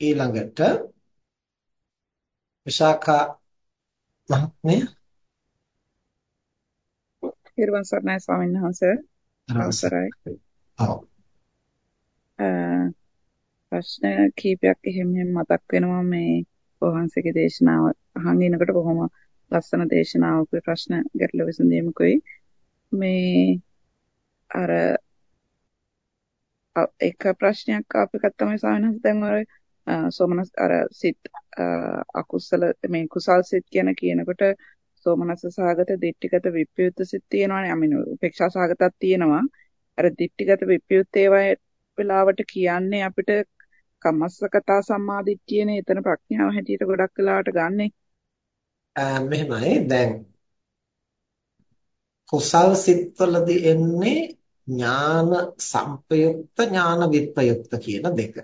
ඊළඟට විශාඛා මහත්මිය හිරුවන් සර්ණයි ස්වාමීන් වහන්සේ අවසරයි. ඔව්. ප්‍රශ්න කීපයක් එහෙම මතක් වෙනවා මේ වහන්සේගේ දේශනාව අහන් ඉනකොට බොහොම ලස්සන දේශනාවක ප්‍රශ්න ගැටළු විසඳීමකුයි මේ අර එක ප්‍රශ්නයක් එකක් තමයි ස්වාමීන් වහන්සේ දැන් සෝමනස් අර සිත් අකුසල මේ කුසල් සිත් කියන කියනකොට සෝමනස සහගත දිට්ඨිගත විප්‍රයුක්ත සිත් තියෙනවානේ අමින උපේක්ෂා සහගතක් තියෙනවා. අර දිට්ඨිගත විප්‍රයුක්ත ඒවා වෙලාවට කියන්නේ අපිට කම්මස්සකතා සම්මාදිට්ඨියනේ එතන ප්‍රඥාව හැටියට ගොඩක් වෙලාවට ගන්නෙ. මෙහෙමයි. දැන් කුසල් සිත්වලදී එන්නේ ඥාන සංපයුක්ත ඥාන විප්‍රයුක්ත කියන දෙක.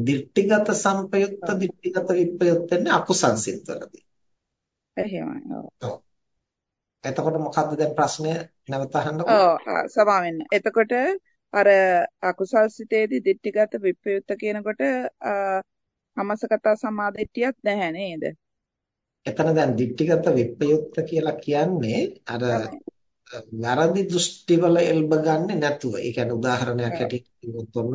දිට්ඨිගත සංපයුක්ත දිට්ඨිගත විප්‍රයුක්ත වෙන්නේ අකුසල් සිත්වලදී. එහෙමයි. ඔව්. එතකොට මොකද්ද දැන් ප්‍රශ්නය නැවත අහන්නකො? ඔව් සමා වෙන්න. එතකොට අර අකුසල් සිතේදී දිට්ඨිගත විප්‍රයුක්ත කියනකොට අමසකත සමාදිට්ඨියක් නැහැ නේද? එතන දැන් දිට්ඨිගත විප්‍රයුක්ත කියලා කියන්නේ අර වැරදි දෘෂ්ටිවල එල්බ ගන්නේ නැතුව. ඒ කියන්නේ උදාහරණයක් හැටියට කිව්වොත් ඔන්න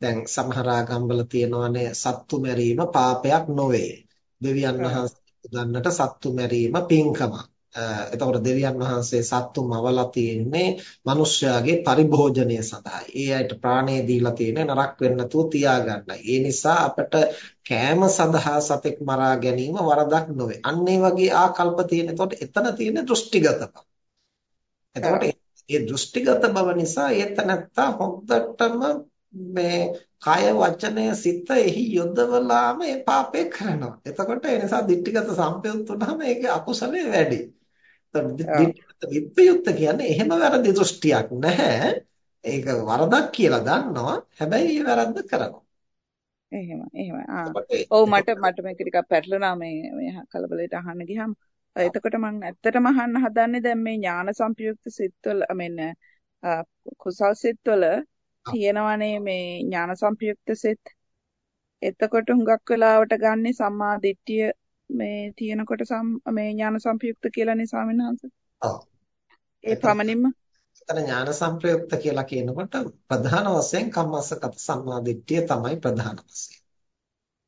දැන් සමහර ආගම්වල තියෙනවානේ සත්තු මැරීම පාපයක් නොවේ. දෙවියන් වහන්සේ ගන්නට සත්තු මැරීම පින්කමක්. එතකොට දෙවියන් වහන්සේ සත්තු මවලා තියෙන්නේ මිනිස්යාගේ පරිභෝජනය සඳහා. ඒ අයට ප්‍රාණය දීලා තියෙන්නේ නරක වෙන්න නැතුව තියාගන්නයි. ඒ නිසා අපට කෑම සඳහා සතෙක් මරා ගැනීම වරදක් නොවේ. අන්න ඒ වගේ ආකල්ප තියෙන. එතකොට එතන තියෙන දෘෂ්ටිගතකම. එතකොට මේ දෘෂ්ටිගත බව නිසා ඒතනත්තා හොද්දටම මේ කය වචනය සිත එහි යොදවලාම ඒ පාපේ කරනවා. එතකොට ඒ නිසා දිට්ඨිගත සම්පයුත් වුනහම ඒකේ අකුසලයේ වැඩි. දිට්ඨිගත විප්‍රයුක්ත කියන්නේ එහෙම වැරදි දෘෂ්ටියක් නැහැ. ඒක වරදක් කියලා දන්නවා. හැබැයි ඒ වැරද්ද කරනවා. එහෙම එහෙම. ආ. ඔව් මට මට මේක ටිකක් පැටලුණා මේ මේ කලබලයට අහන්න ගියාම. එතකොට මම ඇත්තටම අහන්න හදන්නේ දැන් මේ ඥාන සම්පයුක්ත සිත්වල මෙන්න කුසල් සිත්වල තියෙනවනේ මේ ඥාන සම්පයුක්ත සිත්. එතකොට හුඟක් වෙලාවට ගන්නේ සම්මා දිට්ඨිය මේ තියෙනකොට මේ ඥාන සම්පයුක්ත කියලානේ ස්වාමීන් වහන්සේ. ඔව්. ඒ පමණින්ම එතන ඥාන සම්ප්‍රයුක්ත කියලා කියනකොට ප්‍රධාන වශයෙන් කම්මස්සගත සම්මාදිට්ඨිය තමයි ප්‍රධාන වශයෙන්.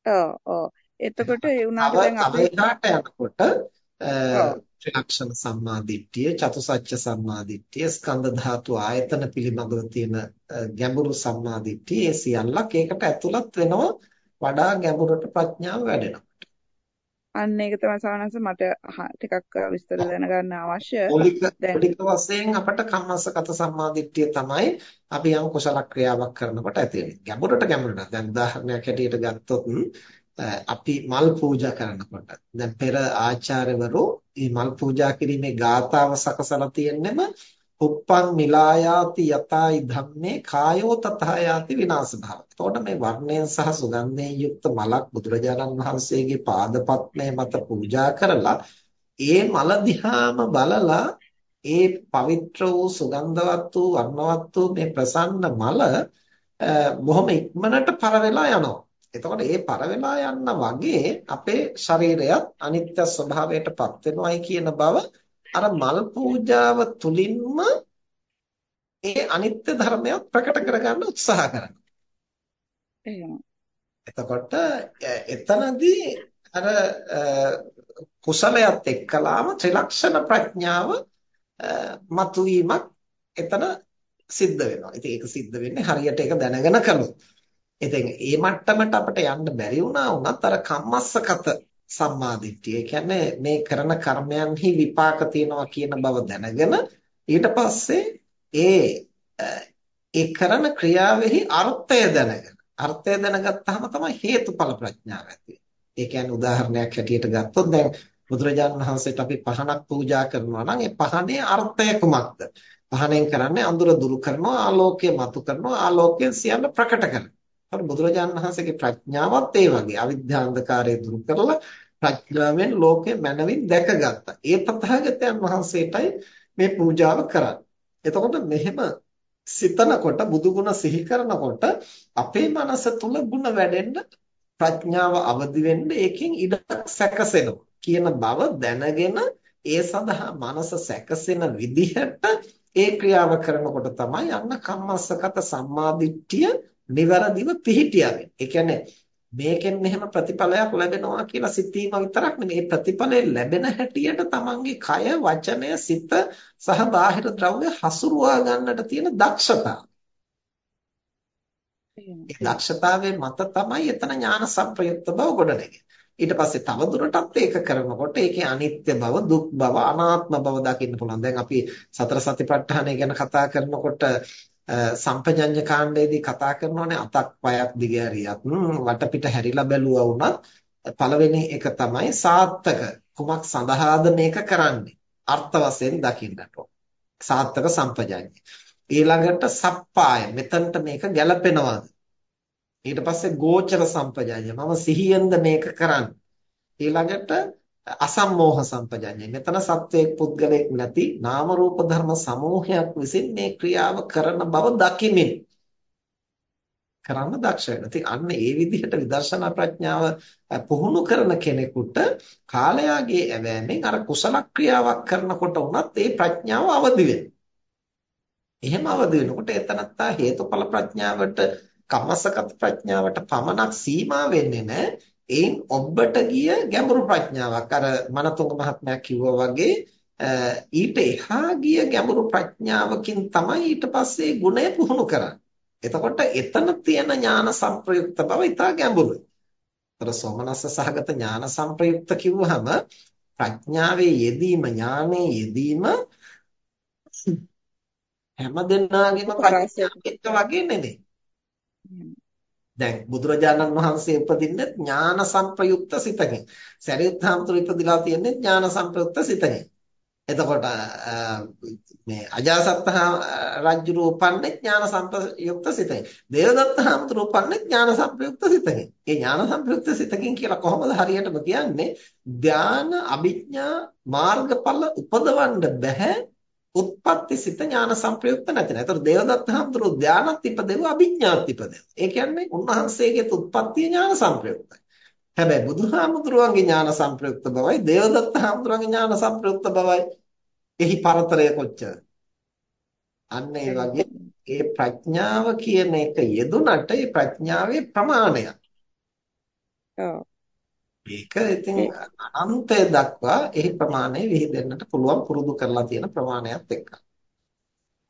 ඔව් ඔව්. එතකොට ඒ උනාට දැන් අපේ යනකොට ත්‍රිලක්ෂණ සම්මාදිට්ඨිය, චතුසත්‍ය සම්මාදිට්ඨිය, ස්කන්ධ ධාතු ආයතන පිළිබඳව තියෙන ගැඹුරු සම්මාදිට්ඨිය, ඒ සියල්ලක් ඒකට ඇතුළත් වෙනවා වඩා ගැඹුරට ප්‍රඥාව වැඩෙනවා. අන්න ඒක තමයි සවනස මට ටිකක් විස්තර දැනගන්න අවශ්‍ය. මූලික වශයෙන් අපට කම්මස්සගත සම්මාදිට්ඨිය තමයි අපි යම් කුසල ක්‍රියාවක් කරනකොට ඇති වෙන්නේ. ගැඹුරට ගැඹුරට. දැන් උදාහරණයක් හැටියට ගත්තොත් අපි මල් පූජා කරනකොට දැන් පෙර ආචාර්යවරු මේ මල් පූජා කිරීමේ ගාතාව සකසලා තියෙන්නෙම උප්පං මිලායාති යතයි ධම්මේ කායෝ තථායාති විනාශ භව. එතකොට මේ වර්ණයෙන් සහ සුගන්ධයෙන් යුක්ත මලක් බුදුරජාණන් වහන්සේගේ පාදපත්මය මත පූජා කරලා ඒ මල දිහාම බලලා ඒ පවිත්‍ර වූ සුගන්ධවත් වූ වර්ණවත් වූ මේ ප්‍රසන්න මල බොහොම ඉක්මනට පර වෙලා යනවා. එතකොට ඒ පර වෙලා යන්න වගේ අපේ ශරීරයත් අනිත්‍ය ස්වභාවයටපත් වෙනවයි කියන බව අර මල් පූජාව තුලින්ම ඒ අනිත්‍ය ධර්මයක් ප්‍රකට කරගන්න උත්සාහ කරනවා. එතකොට එතනදී අර කුසලයට එක්කලාම ත්‍රිලක්ෂණ ප්‍රඥාව මතුවීමක් එතන සිද්ධ වෙනවා. ඉතින් ඒක සිද්ධ වෙන්නේ හරියට ඒක දැනගෙන කළොත්. ඉතින් මේ මට්ටමට අපිට යන්න බැරි වුණා වුණත් අර කම්මස්සකත සම්මාදිට්ඨිය. ඒ කියන්නේ මේ කරන කර්මයන්හි විපාක තියෙනවා කියන බව දැනගෙන ඊට පස්සේ ඒ ඒ කරන ක්‍රියාවෙහි අර්ථය දැනගෙන අර්ථය දැනගත්තාම තමයි හේතුඵල ප්‍රඥාව ඇති ඒ කියන්නේ උදාහරණයක් හැටියට ගත්තොත් දැන් බුදුරජාණන් වහන්සේට අපි පහනක් පූජා කරනවා නම් ඒ පහනේ අර්ථය කුමක්ද? පහනෙන් කරන්නේ අඳුර දුරු කරනවා ආලෝකය මතු කරනවා ආලෝකයෙන් සියල්ල ප්‍රකට කරනවා. අර බුදුරජාණන් වහන්සේගේ ප්‍රඥාවත් ඒ වගේ අවිද්‍යාන්ධකාරය දුරු කරලා ප්‍රඥාවෙන් ලෝකෙ මනවින් දැකගත්තා. ඒ තථාගතයන් වහන්සේටයි මේ පූජාව කරන්නේ. එතකොට මෙහෙම සිතනකොට බුදුගුණ සිහි කරනකොට අපේ මනස තුල ಗುಣ වැඩෙන්න ප්‍රඥාව අවදි වෙන්න ඒකෙන් ඉඩක් සැකසෙනවා කියන බව දැනගෙන ඒ සඳහා මනස සැකසෙන විදිහට ඒ ක්‍රියාව කරනකොට තමයි අන්න කම්මස්සගත සම්මාදිට්ඨිය નિවරදිව පිහිටියන්නේ. ඒ කියන්නේ මේකෙන් මෙහෙම ප්‍රතිඵලයක් ලැබෙනවා කියලා සිතීම විතරක් නෙමෙයි ප්‍රතිඵලය ලැබෙන හැටියට තමන්ගේ කය වචනය සිත සහ බාහිර ද්‍රව්‍ය හසුරුවා ගන්නට තියෙන දක්ෂතාව. ඒ දක්ෂතාවයේ මත තමයි එතන ඥාන සම්ප්‍රයුක්ත බව ගොඩනැගෙන්නේ. ඊට පස්සේ තව දුරටත් ඒක කරනකොට ඒකේ අනිත්‍ය බව, දුක් බව, අනාත්ම බව දකින්න පුළුවන්. දැන් අපි සතර සතිපට්ඨානය ගැන කතා කරනකොට සම්පජඤ්ඤ කාණ්ඩයේදී කතා කරනෝනේ අතක් පයක් දිගහැරියත්. වටපිට හැරිලා බැලුවා වුණත් පළවෙනි එක තමයි සාත්තක කුමක් සඳහාද මේක කරන්නේ? අර්ථ වශයෙන් දකින්නට. සාත්තක සම්පජඤ්ඤ ඊළඟට සප්පාය. මෙතනට මේක ගැලපෙනවද ඊට පස්සේ ගෝචර සම්පජඤ්ඤ මම සිහියෙන්ද මේක කරන්නේ? ඊළඟට අසම්මෝහ සම්පජඤ්ඤය. මෙතන සත්වයක් පුද්ගලයෙක් නැති නාම රූප ධර්ම සමූහයක් විසින් මේ ක්‍රියාව කරන බව දකිමින් කරන්න දක්ෂ වෙනවා. ඉතින් අන්න ඒ විදිහට විදර්ශනා ප්‍රඥාව පුහුණු කරන කෙනෙකුට කාලයාගේ ඇවෑමෙන් අර කුසල ක්‍රියාවක් කරනකොට උනත් ඒ ප්‍රඥාව අවදි වෙනවා. එහෙම අවදි වෙනකොට එතනත්තා හේතුඵල ප්‍රඥාවට කම්මසගත ප්‍රඥාවට පමණක් සීමා වෙන්නේ නැහැ. ඒන් ඔබට ගිය ගැඹුරු ප්‍රඥාවක් අර මනතුංග මහත්මයා කිව්වා වගේ ඊට එහා ගිය ගැඹුරු ප්‍රඥාවකින් තමයි ඊට පස්සේ ගුණය පුහුණු කරන්නේ. එතකොට එතන තියෙන ඥාන සංප්‍රයුක්ත බව ඉතා ගැඹුරුයි. අර සෝමනස්ස සහගත ඥාන සංප්‍රයුක්ත කිව්වහම ප්‍රඥාවේ යෙදීම ඥානයේ යෙදීම හැම දෙනාගේම ප්‍රඥාවෙත් වගේ නෙමෙයි. දැන් බුදුරජාණන් වහන්සේ උපදින්නේ ඥාන සංප්‍රයුක්ත සිතකින්. සරියුත් හාමුදුරු ඉපදිලා තියෙන්නේ ඥාන සංප්‍රයුක්ත සිතකින්. එතකොට මේ අජාසත් රජුරු උපන්නේ ඥාන සංප්‍රයුක්ත සිතකින්. දේවදත්ත හාමුදුරු උපන්නේ ඥාන සංප්‍රයුක්ත සිතකින්. ඒ ඥාන සංප්‍රයුක්ත සිතකින් කියලා කොහොමද හරියටම කියන්නේ? ධාන අභිඥා මාර්ගඵල උපදවන්න බෑ උත්පත්ති සිත ඥාන සංප්‍රයුක්ත නැති නේද? ඒතර දේවදත්ත හඳුරු ධානත් ඉපදෙව අභිඥාත් ඉපදෙව. ඒ කියන්නේ උන්වහන්සේගේ උත්පත්ති ඥාන සංප්‍රයුක්තයි. හැබැයි බුදුහාමුදුරුවන්ගේ ඥාන සංප්‍රයුක්ත බවයි දේවදත්ත හාමුදුරුවන්ගේ ඥාන සංප්‍රයුක්ත බවයි එහි පරතරය කොච්චර? අන්න ඒ වගේ ඒ ප්‍රඥාව කියන එක යෙදුනට ඒ ප්‍රඥාවේ ප්‍රමාණයක්. ඔව්. ඒක ඉතින් අනන්තය දක්වා එහි ප්‍රමාණය විහිදෙන්නට පුළුවන් පුරුදු කරලා තියෙන ප්‍රමාණයත් එක්ක.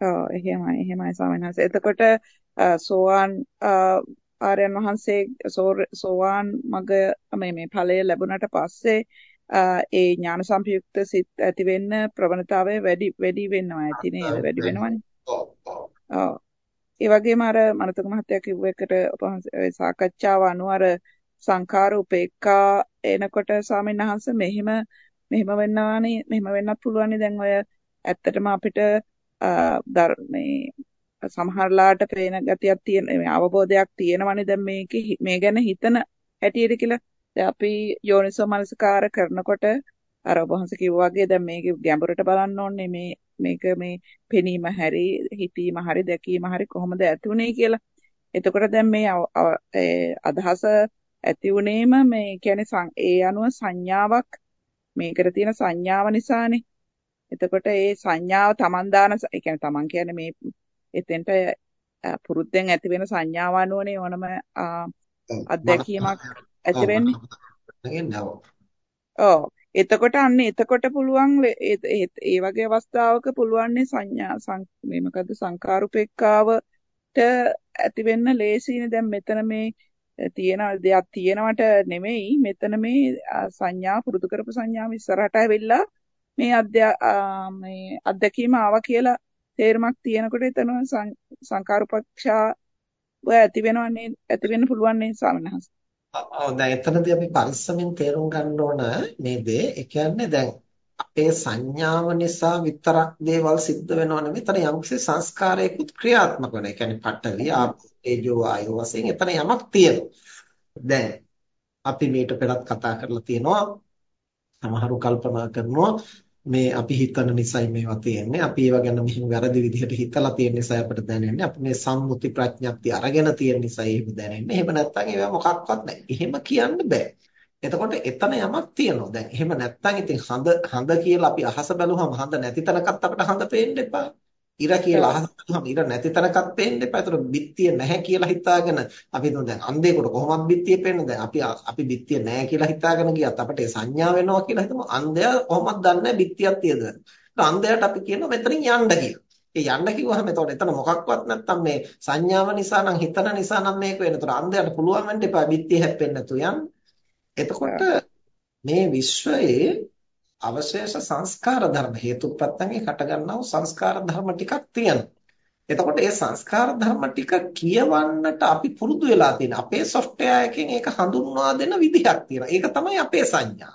ඔව් එහෙමයි එහෙමයි ස්වාමීන් වහන්සේ. එතකොට සෝවාන් ආර්යයන් වහන්සේ සෝවාන් මග මේ මේ ඵලය ලැබුණට පස්සේ ඒ ඥාන සම්පයුක්ත සිත් ඇති වෙන්න ප්‍රවණතාවය වැඩි වැඩි වෙනවා ඇති නේද වැඩි වෙනවනේ. ඔව් ඔව්. ඒ වගේම අර මනතක මහත්තයා කිව්ව එකට සාකච්ඡාව අනුව අර සංඛාර උපේක්ඛා එනකොට ස්වාමීන් වහන්සේ මෙහෙම මෙහෙම වෙන්නවානේ මෙහෙම වෙන්නත් පුළුවන් දැන් ඔය ඇත්තටම අපිට මේ සමහරලාට පේන ගතියක් තියෙන මේ අවබෝධයක් තියෙනවනේ දැන් මේක මේ ගැන හිතන හැටියට කියලා. දැන් අපි යෝනිසෝ මනසකාර කරනකොට අර ඔබ වහන්සේ කිව්වා වගේ දැන් මේක ගැඹුරට බලන්න ඕනේ. මේ මේක මේ පෙනීම හැරි හිතීම හරි දැකීම හරි කොහොමද ඇතුනේ කියලා. එතකොට දැන් මේ අදහස ඇති වුනේම මේ කියන්නේ ඒ අනුව සංඥාවක් මේකට තියෙන සංඥාව නිසානේ. එතකොට ඒ සංඥාව Taman දාන ඒ කියන්නේ Taman කියන්නේ මේ එතෙන්ට පුරුද්දෙන් ඇති වෙන සංඥාව අනුවනේ ඕනම අත්දැකීමක් ඇති වෙන්නේ. ඔව්. එතකොට අන්න එතකොට පුළුවන් ඒ වගේ අවස්ථාවක පුළුවන් සංඥා මේ මොකද්ද සංකාරුපෙක්කාවට ඇති වෙන්න ලේසියිනේ දැන් මෙතන මේ තියෙන දෙයක් තියෙනවට නෙමෙයි. මෙතන මේ සංඥා පුරුදු කරපු සංඥාව ඉස්සරහට ඇවිල්ලා මේ මේ අත්දැකීම ආවා කියලා තේරුමක් තියෙනකොට එතන සංකාරූපක්ෂා ඔය ඇති වෙනවන්නේ ඇති වෙන්න පුළුවන් නේ ස්වාමීන් ඔව් දැන් එතනදී අපි පරිස්සමින් තේරුම් ගන්න ඕන මේ දේ. ඒ කියන්නේ දැන් අපේ සංඥාව නිසා විතරක් දේවල් සිද්ධ වෙනව නෙමෙයි. එතන යම්කිසි සංස්කාරයකුත් ක්‍රියාත්මක වෙනවා. ඒ කියන්නේ පඨවි, ආපෝ, තේජෝ, වායෝ වශයෙන් එතන යමක් තියෙනවා. දැන් අපි මේට පෙරත් කතා කරලා තියෙනවා. සමහරු කල්පනා කරනවා මේ අපි හිතන නිසයි මේවා තියෙන්නේ. අපි ඒවා ගැන මෙහෙම වැරදි විදිහට හිතලා තියෙන නිසා අපිට දැනෙන්නේ. අපි මේ සම්මුති ප්‍රඥප්ති අරගෙන තියෙන නිසා එහෙම දැනෙන්නේ. එහෙම නැත්නම් ඒවා මොකක්වත් නැහැ. එහෙම කියන්න බෑ. එතකොට එතන යමක් තියෙනවා. දැන් එහෙම නැත්නම් ඉතින් හඳ හඳ කියලා අපි අහස බැලුවම හඳ නැති තැනකත් අපිට හඳ පේන්න එපා. ඉර කියලා අහස බැලුවම ඉර නැති තැනකත් පේන්න එපා. ඒතර බිත්තිය නැහැ කියලා හිතාගෙන අපි හිතමු දැන් අන්ධයෙකුට කොහොමද බිත්තිය පේන්නේ? දැන් අපි අපි බිත්තිය නැහැ කියලා හිතාගෙන ගියත් අපිට ඒ සංඥා වෙනවා කියලා හිතමු. අන්ධයා කොහොමද දන්නේ බිත්තියක් තියෙද? අන්ධයාට අපි කියනවා මෙතනින් යන්න කියලා. ඒ යන්න කිව්වහම එතකොට එතන මොකක්වත් නැත්තම් මේ සංඥාව නිසා නම් හිතන නිසා නම් මේක වෙන. ඒතර අන්ධයාට පුළුවන් වෙන්න එපා බිත්තිය හැප්පෙන්න නැතු යන්න. එතකොට මේ විශ්වයේ අවශේෂ සංස්කාර ධර්ම හේතුප්‍රත්‍යයෙන් හටගන්නා වූ සංස්කාර ධර්ම ටිකක් තියෙනවා. එතකොට ඒ සංස්කාර ධර්ම ටික කියවන්නට අපි පුරුදු වෙලා තියෙන අපේ software එකෙන් ඒක හඳුන්වා දෙන විදිහක් තියෙනවා. ඒක තමයි අපේ සංඥා.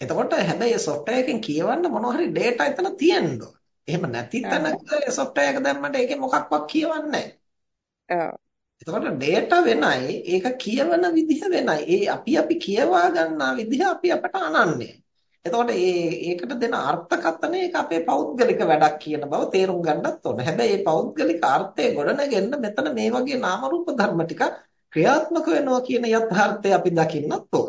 එතකොට හැබැයි ඒ software එකෙන් කියවන්න මොනවා හරි data එතන තියෙන්න එහෙම නැති තැනක ඒ software එක දැම්මට ඒකේ මොකක්වත් කියවන්නේ නැහැ. එතකොට data වෙනයි ඒක කියවන විදිහ වෙනයි. ඒ අපි අපි කියවා ගන්නා විදිහ අපි අපට අනන්නේ. එතකොට මේ ඒකට දෙන අර්ථකථනය ඒක අපේ පෞද්ගලික වැඩක් කියන බව තේරුම් ගන්නත් ඕන. හැබැයි මේ පෞද්ගලික අර්ථය ගොඩනගෙන්න මෙතන මේ වගේ නාම රූප ධර්ම ටික ක්‍රියාත්මක වෙනවා කියන යථාර්ථය අපි දකින්නත් ඕන.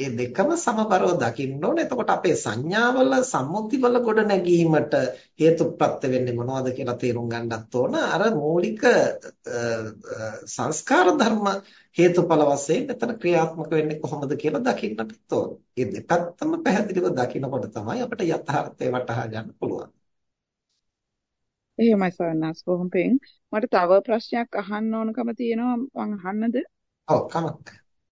ඒ දෙකම සමබරව දකින්න ඕනේ. එතකොට අපේ සංඥාවල සම්මුතිවල ගොඩ නැගීමට හේතුප්‍රත්‍ය වෙන්නේ මොනවද කියලා තේරුම් ගන්නත් ඕන. අර මූලික සංස්කාර ධර්ම හේතුඵල වශයෙන් මෙතන ක්‍රියාත්මක වෙන්නේ කොහොමද කියලා දකින්නත් ඕන. මේ දෙපැත්තම පැහැදිලිව දකිනකොට තමයි අපිට යථාර්ථය වටහා ගන්න පුළුවන්. එහෙමයි සවන්නස් බොහොම පිං. මට තව ප්‍රශ්නයක් අහන්න ඕනකම තියෙනවා මං අහන්නද? ඔව් කමක්.